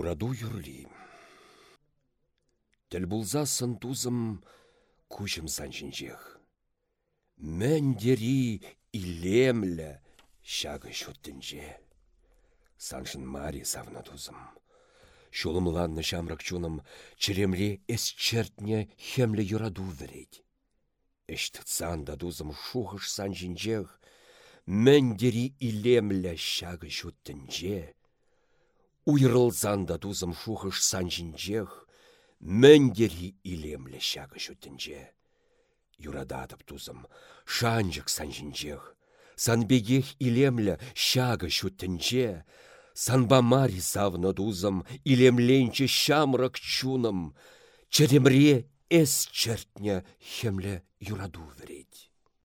юраду юрли. Тіл бұлза сын тузым күшім санжинжех. Мәндері илемлі шағы шуттінже. Саншын мари савна тузым. Шулымланны шамрак чуным черемле эс чертне хемле юраду вереть. Эш тыцан да дузым шухыш санжинжех, мәндері илемлі шағы шуттінже. Уйрылзан да дузым шухыш санжинжех, мәндері илемлі шағы шуттінже. Юрадатып тузым, шанжык санжинжех, санбегех илемлі шағы шуттінже, Санбамари савны дузым, илемленче шамрак чуным, Черемре эс чертня хемле юраду.